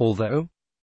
Although,